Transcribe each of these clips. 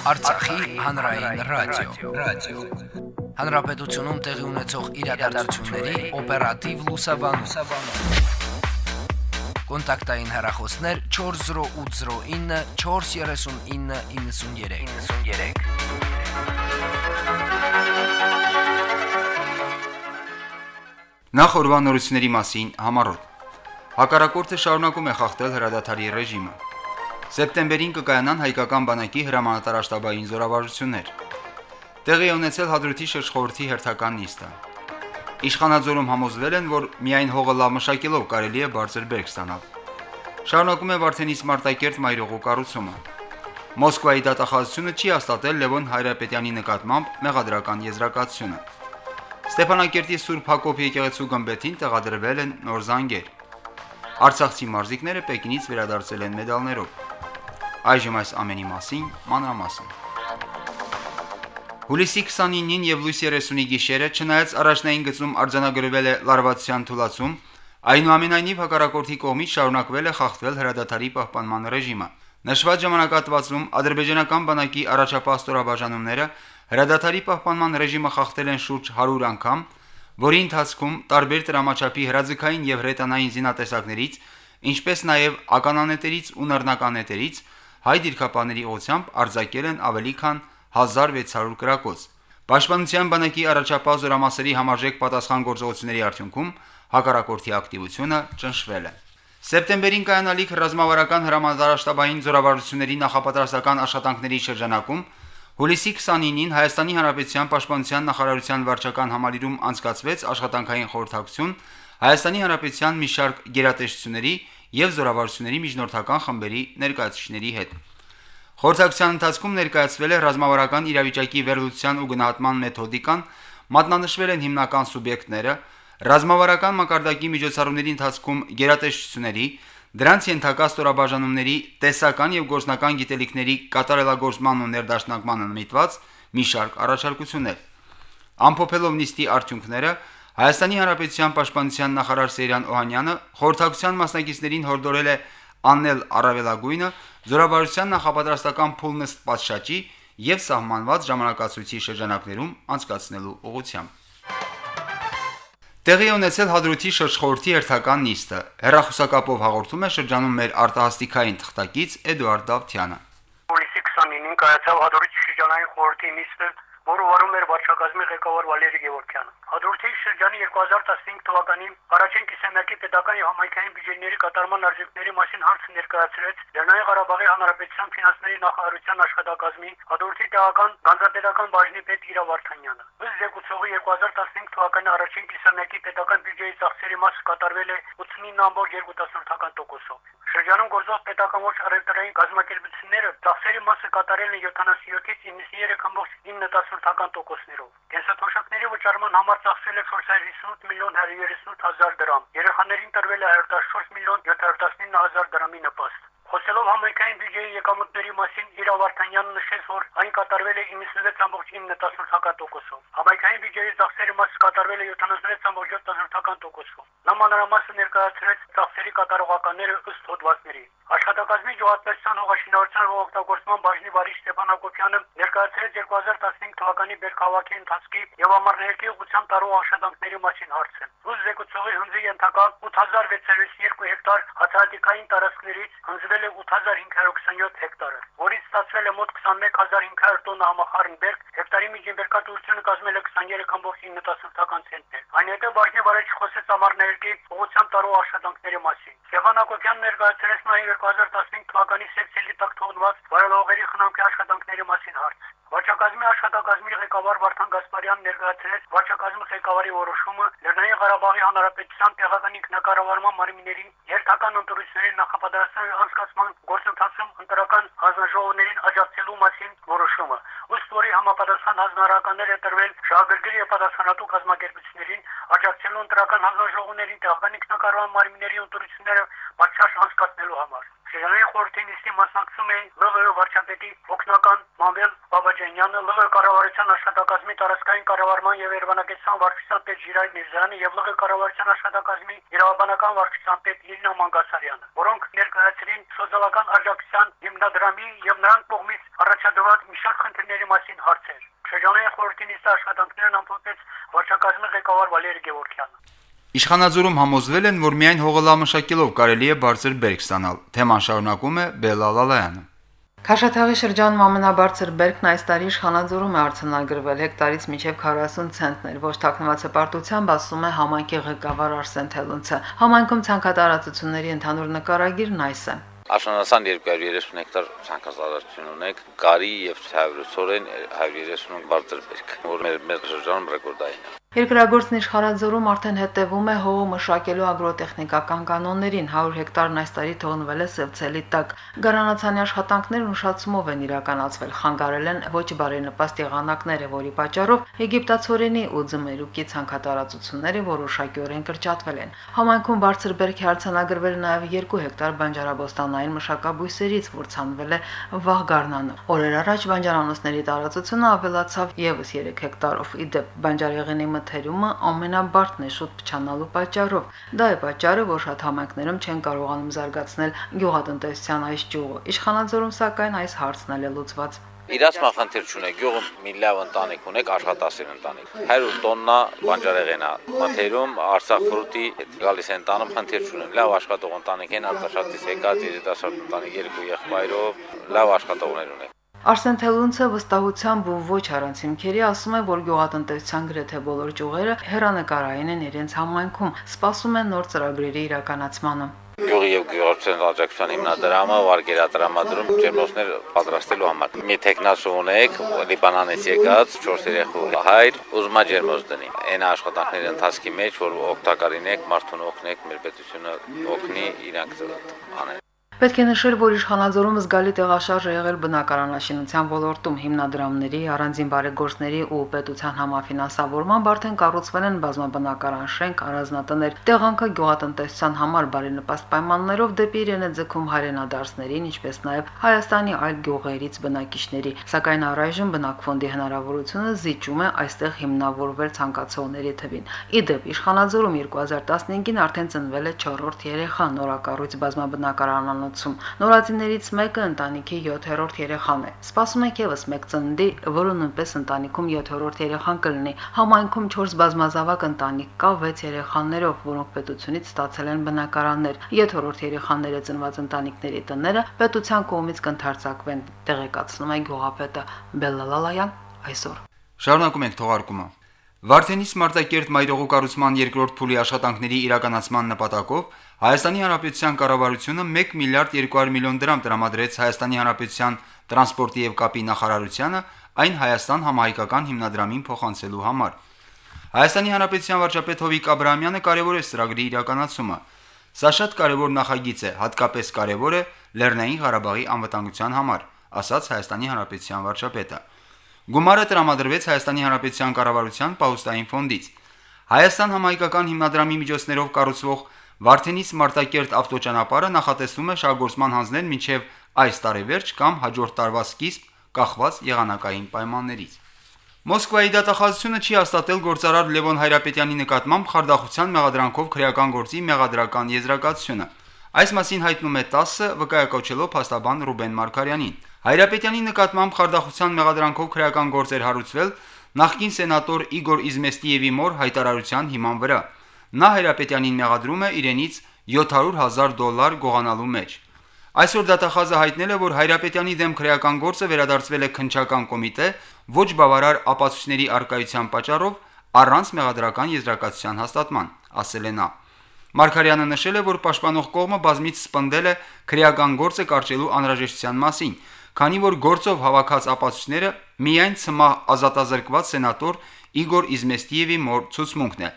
Արցախի հանրային ռադիո, ռադիո։ Հանրապետությունում տեղի ունեցող իրադարձությունների օպերատիվ լուսաբանում։ Կոնտակտային հեռախոսներ 40809 43993։ 93 Նախ օրվանորությունների մասին համառոտ։ Հակառակորդը շարունակում է խախտել հրադադարի ռեժիմը։ Սեպտեմբերին կկայանան հայկական բանակի հրամանատարաշտաբային զորավարժություններ։ Տեղի ունեցել հադրութի շրջխորհրդի հերթական նիստը։ Իշխանաձորում համոզվել են, որ միայն հողը լավ մշակելով կարելի է բարձր բերք ստանալ։ Շարունակում է Վարդենիս Մարտակերտ մայրողու կառուցումը։ Մոսկվայի դատախազությունը չի հաստատել Լևոն Հայրապետյանի նկատմամբ մեղադրական եզրակացությունը։ Ստեփանակերտի Սուրբ Հակոբ եկեղեցու գմբեթին տեղադրվել են նոր զանգեր։ Արցախցի մարզիկները Պեկինից վերադարձել են մեդալներով։ Այժմ այս ամենի մասին մանրամասն։ Հուլիսի 29-ին եւ լույս 30-ի գիշերը, չնայած առաջնային գծում արձանագրվել է լարվածության թուլացում, այնուամենայնիվ հակառակորդի կողմից շարունակվել է խախտվել հրադադարի պահպանման ռեժիմը։ Նշված ժամանակատվածում ադրբեջանական բանակի առաջապահ հրադադարի պահպանման ռեժիմը խախտել են շուրջ 100 անգամ, որի ընթացքում տարբեր տրամաչափի հրաձգային եւ հրետանային զինատեսակներից, ինչպես նաեւ ականանետերից ու նռնականետերից հայ դիրքապաների ուղությամբ արձակել են ավելի քան 1600 կրակոց։ Պաշտպանության բանակի առաջապահ զորամասերի համարժեք պատասխան գործողությունների արդյունքում հակառակորդի ակտիվությունը ճնշվել է։ Սեպտեմբերին կայանալիք ռազմավարական հրամանատարաշտաբային զորավարությունների նախապատրաստական աշխատանքների շրջանակում հուլիսի 29-ին Հայաստանի Հանրապետության Պաշտպանության նախարարության վարչական համալիրում անցկացվեց աշխատանքային խորհրդակցություն Հայաստանի Հանրապետության մի շարք գերատեսչությունների եւ զորավարությունների միջնորդական խմբերի ներկայացուցիչների հետ։ Խորհրդակցության ընթացքում ներկայացվել է ռազմավարական իրավիճակի վերլուծության ու գնահատման մեթոդիկան, մատնանշվել են հիմնական սուբյեկտները, ռազմավարական մակարդակի միջոցառումների ընթացքում գերատեսչությունների, դրանց ենթակա ստորաբաժանումների տեսական եւ գործնական գիտելիքների կատարելագործման ու ներդաշնակման միտված մի շարք առաջարկություններ։ Ամփոփելով նիստի արդյունքները Հայաստանի Հանրապետության Պաշտպանության նախարար Սերյան Օհանյանը խորհրդակցության մասնակիցներին հորդորել է աննել առավելագույնը զորավարության նախապատրաստական փուլն ըստ պատշաճի եւ սահմանված ժամանակացույցի շրջանակներում անցկացնելու ուղղությամբ։ Տեղի ունեցել Հադրութի շրջխորհրդի հերթական նիստը։ Հերախոսակապով հաղորդում է շրջանում մեր արտահասթիկային թղթակից Էդուարդ Դավթյանը։ Հուլիսի 29-ին կայացավ Հադրութի շրջանային խորհրդի նիստը, որը վարչակազմի ղեկավար Վալերի Գևորգյանը։ Հադրութի շրջանի 2015 թվականի առաջին կիսամյակի պետական եւ համայնքային բյուջեների կատարման արժեքների մասին հարցը ներկայացրեց Լեռնային Ղարաբաղի Հանրապետության ֆինանսների նախարարության աշխատակազմի Հադրութի տեղական գանձապետական բաժնի պետ Իրա Վարդանյանը։ Ըստ զեկուցողի 2015 թվականի առաջին կիսամյակի պետական բյուջեի ծախսերի մասը կատարվել է 89.2%-ով։ Շրջանում գործող պետական ոչ առևտրային կազմակերպությունները ծախսերի մասը կատարել են 77-ից 93.9%-ներով։ Կենսաթոշակների վճարման համար ծախսել է 458 միլիոն 138 հազար դրամ։ Երեխաներին տրվել է 114 միլիոն 719 հազար դրամի նպաստ։ Խոսելով համայնքային բյուջեի եկամուտների մասին Իրա Վարդանյանը նշեց, որ այն կատարվել է 96.9%-ով։ Համայնքային բյուջեի ծախսերի մասը կատարվել է 76.7%-ով։ Նա մանրամասը ներկայացրեց ծախսերի կատարողականները ըստ հոդվածների։ Աշխատակազմի ջոհատներցան հողաշինարարության օգտագործման բաժնի վարիչ Ստեփան Հակոբյանը ներկայացրեց 2015 թվականի բերքահավաքի ընթացքի եւ ամառներկի ուղղությամբ տարող աշխատանքների մասին հարցը։ Ռուս զեկուցողի հնձի ենթակա 8602 հեկտար հացահատիկային տարածքներից հնձվել է 8527 հեկտարը, որից ստացվել է մոտ 21500 տոննա համախառն բերք, հեկտարի միջին բերքատվությունը կազմել է 23.9 ցենտներ։ Այնուհետև բաժնի վարիչ խոսեց ամառներկի ուղղությամբ տարող աշխատանքների մասին։ Ստեփան Հակոբյանն ներկայացրեց նաև 2015 թվականի սեպտեմբերի տակ թողնված վարելողերի խնամքի աշխատանքների մասին հարց։ Վարչակազմի աշխատակազմի ղեկավար Վարդան Գասպարյանն ներկայացրեց վարչակազմի ղեկավարի որոշումը Լեռնային Ղարաբաղի Հանրապետության տեղական ինքնակառավարման մարմինների երթական ընտրությունների նախապատրաստման անցկացման գործընթացում ընտրական հանձնաժողովներին աջակցելու մասին որոշումը։ Ըստ որի համապատասխան հանձնարարականներ է տրվել շահագրգիռ եւ պատասխանատու կազմակերպություններին աջակցելու ընտրական հանձնաժողովներին տեղական ինքնակառավարման մարմինների ընտրությունները պատշաճ անցկացնելու համար։ Շրջանային խորհրդի նիստի մասնակցում էին ԼՂՀ վարչապետի օգնական Մամվել Բաբաջանյանը, ԼՂՀ կառավարության աշխատակազմի տարածքային կառավարման եւ Երևանակեցան վարչության պետ Ժիրայր Միրզյանը եւ ԼՂՀ կառավարության աշխատակազմի իրավաբանական վարչության պետ Իրինա Մանգասարյանը, որոնք ներկայացրին սոցիալական աջակցության հիմնադրամի եւ նրանց կողմից առաջ բացատրված մի շարք խնդիրների մասին հարցեր։ Շրջանային խորհրդի նիստի աշխատանքներն ամփոփեց վարչակազմի ղեկավար Վալերի Գևորգյանը։ Իշխանաձորում համոզվել են, որ միայն հողալամշակելով կարելի է բարձր բերք ստանալ։ Թեման շարունակում է Բելալալայանը։ Քաշաթաղի շրջանում ամենաբարձր բերքն այս տարի Իշխանաձորում է արձանագրվել հեկտարից մինչև 40 ցենտներ։ Ոչ թաքնված հպարտությամբ ասում է համայնքի ղեկավար Արսեն Թելունցը։ Համայնքում ցանկատարածությունների ընդհանուր նկարագիրն այս է։ Աշնանացան 230 հեկտար ցանկացածություն ունենք, գարի եւ ցավրուսորեն 130 բարձր բերք, որ մեր մեր շրջանում ռեկորդային է։ Երկրագործն Իշխարաձորում արդեն հետևում է հողը մշակելու ագրոտեխնիկական կանոններին 100 հեկտարն այս տարի թողնվել է սևցելի տակ։ Գարանացանի աշխատանքներն ուշացումով են իրականացվել, խանգարել են ոչ բարենպաստ եղանակները, որի պատճառով եգիպտացորենի ու ձմերուկի ցանկատարածությունները որոշակիորեն կրճատվել են։ Համայնքում բարձր բերքի արձանագրվել նաև 2 հեկտար բանջարաբոստանային մշակաբույսերից, որ ցանվել է վաղ գարնանը։ Օրեր առաջ բանջարանոցների տարածությունը ավելացավ եւս 3 հեկտարով։ Իդեպ բանջարեղենի մթերումը ամենաբարդն է շուտ փչանալու պատճառով։ Դա է պատճառը, որ շատ համայնքներում չեն կարողանում զարգացնել գյուղատնտեսության այս ճյուղը։ Իշխանաձորում սակայն այս հարցն էլ է լուծված։ Իրացմա խնդիր չունեք, գյուղում մի լավ ընտանիք ունեք, աշխատասեր ընտանիք։ 100 տոննա բանջարեղենա, մթերում Արցախ ֆրուտի գալիս են տանում խնդիր չունեն։ Լավ աշխատող ընտանիք են, արտաշատից եկած երիտասարդ ընտանիք երկու եղբայրով, լավ աշխատողներ ունեն։ Արսեն Թելունցը վստահությամբ ու ոչ առանց հիմքերի ասում է, որ գյուղատնտեսության գրեթե բոլոր ճյուղերը հերանեկարային են իրենց համայնքում, սպասում են նոր ծրագրերի իրականացմանը։ Գյուղի եւ գյուղատնտեսության աջակցության հիմնադրամը վարկերատրամադրում ջերմոցներ պատրաստելու համար։ Մի տեխնասու ունեք, Լիբանանից եկած 4 երեխու հայր, ուզմա ջերմոց դնի։ Այն աշխատանքների ընթացքի մեջ, որ օգտակարինեք, մարդուն օգնեք, մեր պետությունը օգնի իրանք անեն։ Պետք է նշել, որ Իշխանաձորում զգալի տեղաշարժ է եղել բնակարանաշինության ոլորտում հիմնադրամների, առանձին բարեգործների ու պետության համաֆինանսավորման արդեն կառուցվել են բազմաբնակարան շենք, առանձնատներ, տեղանքը գյուղատնտեսության համար բարենպաստ պայմաններով դեպի իրեն է ձգում հայրենադարձներին, ինչպես նաև Հայաստանի այլ գյուղերից բնակիչների, սակայն առայժմ բնակֆոնդի հնարավորությունը զիջում է այստեղ հիմնավորվել ցանկացողների թվին։ Իդեպ Իշխանաձորում 2015-ին արդեն ծնվել է 4-րդ երեխա նորակառույց բազմաբնակարանանոց ծանոթացում։ Նորածիներից մեկը ընտանիքի 7-րդ երեխան է։ Սպասում եք եւս մեկ ծննդի, որը նույնպես ընտանիքում 7-րդ երեխան կլինի։ Համայնքում 4 բազմազավակ ընտանիք կա 6 երեխաներով, որոնք պետությունից ստացել են բնակարաններ։ 7-րդ երեխաները ծնված ընտանիքների տները պետության կողմից կընթարցակվեն, տեղեկացնում է գյուղապետը Բելլալալայան այսօր։ Շարունակում ենք թողարկումը։ Վարդենիս Մարտակերտ մայրողու կառուցման երկրորդ փուլի աշխատանքների իրականացման նպատակով Հայաստանի Հանրապետության կառավարությունը 1 միլիարդ 200 միլիոն դրամ տրամադրեց Հայաստանի Հանրապետության տրանսպորտի եւ կապի նախարարությանը այն Հայաստան համահայկական հիմնադրամին փոխանցելու համար։ Հայաստանի Հանրապետության վարչապետ Հովիկ Աբրահամյանը կարևորեց ծրագրի իրականացումը։ Սա շատ կարևոր նախագիծ է, հատկապես կարևոր է Լեռնային Ղարաբաղի անվտանգության համար, ասաց Հայաստանի Հանրապետության վարչապետը։ Գումարը տրամադրվեց Հայաստանի Հանրապետության կառավարության պահուստային ֆոնդից։ Հայաստան համայնքական հիմնադրամի միջոցներով կառուցվող Վարդենից Մարտակերտ ավտոճանապարհը նախատեսվում է շահգործման հանձնել մինչև այս տարեվերջ կամ հաջորդ տարվա սկիզբ կախված եղանակային պայմաններից։ Մոսկվայի դատախազությունը չի հաստատել գործարար Լևոն Հայրապետյանի նկատմամբ խարդախության մեղադրանքով քրեական գործի մեղադրական եզրակացությունը։ Այս մասին հայտնում է 10-ը վկայակոչելով փաստաբան Ռուբեն Մարկարյանին։ Հայրապետյանի նկատմամբ խարդախության մեղադրանքով քրեական գործեր հարուցվել նախկին սենատոր Իգոր Իզմեստիևի մոր հայտարարության հիման վրա։ Նա Հայրապետյանին մեղադրում է իրենից 700.000 դոլար գողանալու մեջ։ Այսօր դատախազը հայտնել է, որ Հայրապետյանի դեմ քրեական գործը վերադարձվել է քնչական կոմիտե ոչ բավարար ապացույցների արկայության պատճառով առանց մեղադրական եզրակացության հաստատման, ասել է նա։ Մարկարյանը նշել է, որ պաշտպանող կողմը բազմից սպնդել է քրեական գործը կարճելու անհրաժեշտության մասին, քանի որ գործով հավաքած ապացույցները միայն ցմահ ազատազրկված սենատոր Իգոր Իզմեստիևի մոր ցուցմունքն է։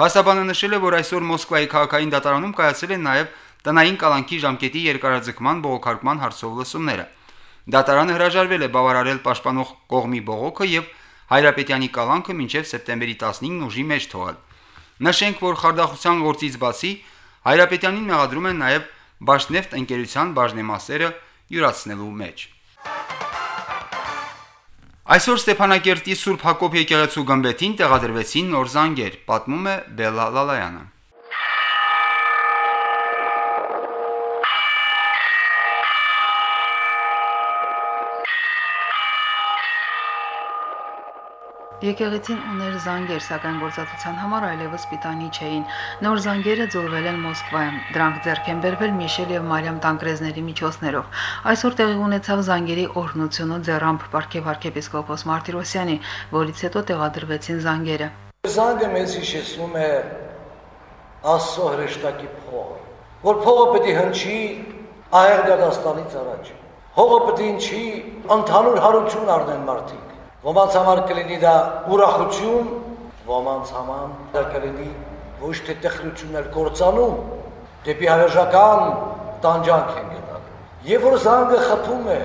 Փաստաբանը նշել է, որ այսօր Մոսկվայի քաղաքային դատարանում կայացել են նաև տնային կալանքի ժամկետի երկարաձգման բողոքարկման հարցով լսումները։ Դատարանը հրաժարվել է բավարարել պաշտպանող կողմի բողոքը եւ Հայրապետյանի կալանքը մինչև սեպտեմբերի 15-ն ուժի մեջ թողել։ Նշենք, որ խարդախության գործից բացի Հայրապետյանին մեղադրում են նաև Բաշնեֆտ ընկերության բաժնեմասերը յուրացնելու մեջ։ Այսօր Ստեփանակերտի Սուրբ Հակոբ եկեղեցու գմբեթին տեղադրվեցին նոր զանգեր, պատմում է Բելա Լալայանը։ Եկեղեցին ուներ զանգեր, սակայն գործածության համար այլևս պիտանի չէին։ Նոր զանգերը ձուլվել են Մոսկվայում։ Դրանք ձեռք են բերվել Միշել եւ Մարիամ Տանկրեզների միջոցներով։ Այսօր տեղի ունեցավ զանգերի օրհնությունը ձեռամբ Պարքև arczepiskopos Մարտիրոսյանի, որից հետո տեղադրվեցին զանգերը։ Զանգը մեզ հիշեցնում է Աստծո հրեշտակի փողը, որ փողը պետք է հնչի ահեղ դատաստանից առաջ։ Հողը պետք է հնչի ընդհանուր հարություն առնեն մարդիկ Ոմանց համար կլինի դա ուրախություն, ոմանց համար դա կլինի ոչ թե տեխնություններ կործանում, դեպի հավերժական տանջանք են գնալ։ Եվ որ զանգը խփում է,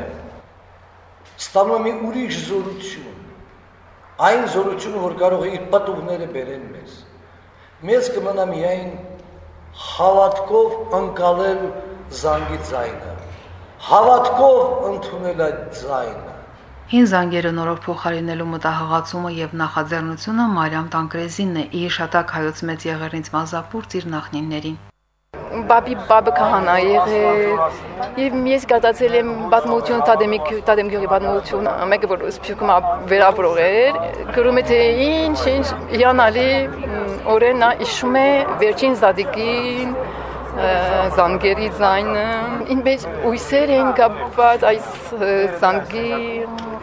ստանում մի ուրիշ զորություն։ Այն զորությունը, որ կարող է իր պատուղները բերեն մեզ։ Մեզ կմնա միայն հավատքով ընկալել զանգի ձայնը։ Հավատքով ընդունել այդ ձայնը Հին զանգերը նորով փոխարինելու մտահղացումը եւ նախաձեռնությունը Մարիամ Տանկրեզինն է՝ իր շատակ հայոց մեծ եղերնից մազապուրց իր նախնիներին։ Բաբի բաբը քահանա եղել եւ ես կատացել եմ պատմություն տադեմիկ տադեմ գյուղի պատմություն մեկը որ սփյուկում վերապրող էր գրում է թե ինչ ինչ իրանալի օրենա իշում է վերջին զադիկին զանգերի ձայնը ինձ ույսեր են կապված այս զանգի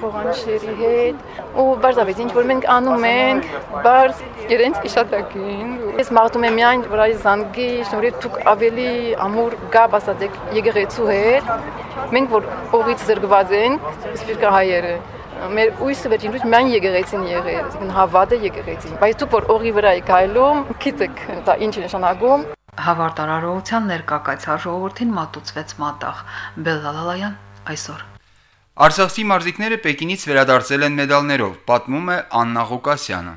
խոհանշերի հետ ու բարձավեց ինչ որ մենք անում ենք բարձ իրենց իշատակին ես մաղթում եմ միայն որ այս զանգի շնորհիվ դուք ավելի ամուր գաբ ասացեք եկեղեցու հետ մենք որ օղից զրկված ենք սպիրկա հայերը մեր ույսը վերջին լույս միայն եկեղեցին եղել, այսինքն հավատը եկեղեցին։ Բայց դուք որ օղի վրա եք այլում, գիտեք դա ինչ է նշանակում։ Հավարտարարողության ներկայացար ժողովրդին մատուցվեց մատաղ։ Բելլալալայան այսօր Արցախցի մարզիկները Պեկինից վերադարձել են մեդալներով, պատմում է Աննա Ղուկասյանը։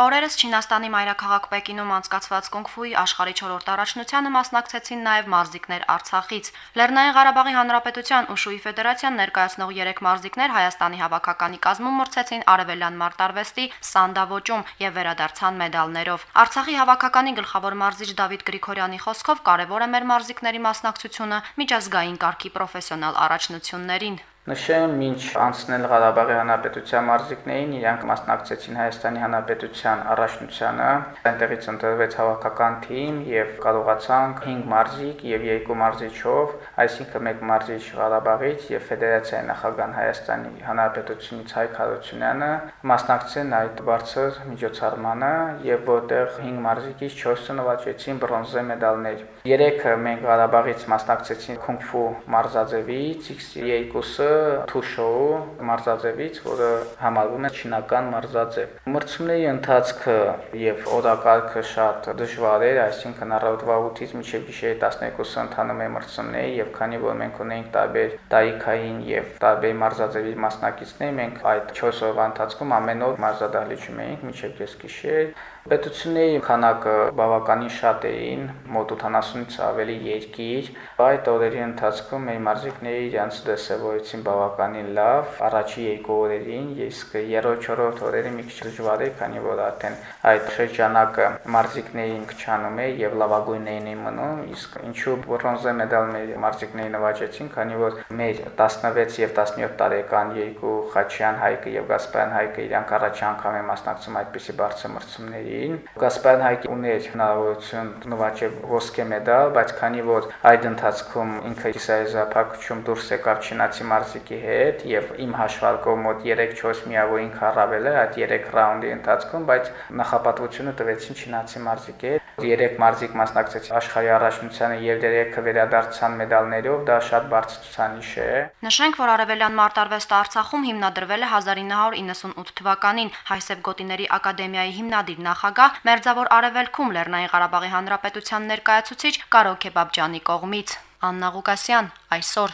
Օրերս Չինաստանի մայրաքաղաք Պեկինում անցկացված կունգֆուի աշխարհի 4-րդ առաջնությանը մասնակցեցին նաև մարզիկներ Արցախից։ Լեռնային Ղարաբաղի Հանրապետության Ուշուի Ֆեդերացիան ներկայացնող 3 մարզիկներ Հայաստանի հավաքականի կազմում մրցեցին Արևելյան մարտարվեստի սանդավոճում եւ վերադարձան մեդալներով։ Արցախի հավաքականի գլխավոր մարզիչ Դավիթ Գրիգորյանի խոսքով կարևոր է մեր մարզիկների մասնակցությունը միջազգային կարգի պրոֆեսիոնալ առաջնություններին։ Նշեմ, ինչ անցնել Ղարաբաղի Հանրապետության մարզիկներին, իրանք մասնակցեցին Հայաստանի Հանրապետության առաջնությանը, այնտեղից ընտրվեց հավաքական թիմ եւ կարողացանք 5 մարզիկ եւ 2 մարզիչով, այսինքն 1 մարզիչ Ղարաբաղից եւ Ֆեդերացիայի նախագահ Հայաստանի Հանրապետությունից Հայկ Հարությունյանը մասնակցեն այդ բարձր միջոցառմանը եւ որտեղ 5 մարզիկից 4-ը նվաճեցին բրոնզե մեդալներ։ 3-ը մենք Ղարաբաղից մասնակցեցին քունգ-ֆու մարզաձևից, X2-ը Թուշոու մարզաձևից, որը համարվում է չինական մարզաձև։ Մրցումների ընթացքը եւ օրակարգը շատ դժվար էր, այսինքն առավոտվա 8-ից մինչեւ գիշերի 12-ը ընթանում է մրցումները եւ քանի որ մենք ունենք տարբեր տարիքային եւ տարբեր մարզաձևի մասնակիցներ, մենք այդ 4 օրվա ընթացքում ամեն օր մարզադահլիճում էինք մինչեւ կեսգիշեր Պետությունների քանակը բավականին շատ էին, մոտ 80-ից ավելի երկիր։ Այդ օրերի ընթացքում մեր մարզիկները իրենց դեսևորեցին բավականին լավ։ Առաջի երկու օրերին, իսկ երրորդ չորրորդ օրերը մի քիչ դժվար էր, քանի որ արդեն այդ շրջանակը մարզիկներին քչանում է եւ լավագույններին էին մնում, իսկ ինչու բրոնզե մեդալ մեր մարզիկներին նվաճեցին, քանի որ մեր 16 եւ 17 տարեկան երկու Խաչյան Հայկը եւ Գասպարյան Հայկը իրանք առաջ անգամ են մասնակցում այդպիսի բարձր մրցումների տարիներին Գասպարյան Հայկի ուներ հնարավորություն նվաճել ոսկե մեդալ, բայց քանի որ այդ ընթացքում ինքը իսայզապակում դուրս եկավ չինացի մարզիկի հետ եւ իմ հաշվարկով մոտ 3-4 միավորին խառավել է այդ 3 ռաունդի ընթացքում, բայց նախապատվությունը տվեցին չինացի մարզիկի հետ։ 3 մարզիկ մասնակցեցին աշխարհի առաջնությանը եւ դերեքը վերադարձան մեդալներով, դա շատ բարձր ցուցանիշ է։ Նշենք, որ Արևելյան մարտարվեստը Արցախում հիմնադրվել է 1998 թվականին Հայսեփ Գոտիների ակադեմիայի հիմնադիր նախ նախագահ Մերձավոր Արևելքում Լեռնային Ղարաբաղի Հանրապետության ներկայացուցիչ Կարո Քեբաբջյանի կողմից։ Աննա Ղուկասյան այսօր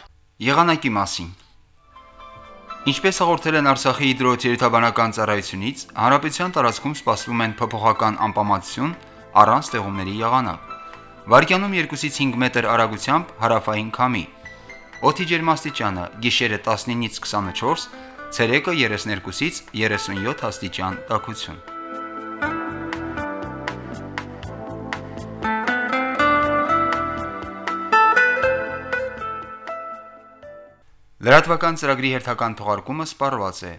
Եղանակի մասին Ինչպես հաղորդել են Արցախի հիդրոթերապևտաբանական ծառայությունից, հանրապետության տարածքում սպասվում են փոփոխական անպամատություն առանց ստեղումների եղանակ։ Վարկյանում 2-ից 5 մետր արագությամբ հարավային քամի։ Օդի ջերմաստիճանը՝ գիշերը 19-ից 24, ցերեկը 32-ից 37 աստիճան տաքություն։ Լրատվական ծրագրի հերթական թողարկումը սպառված է։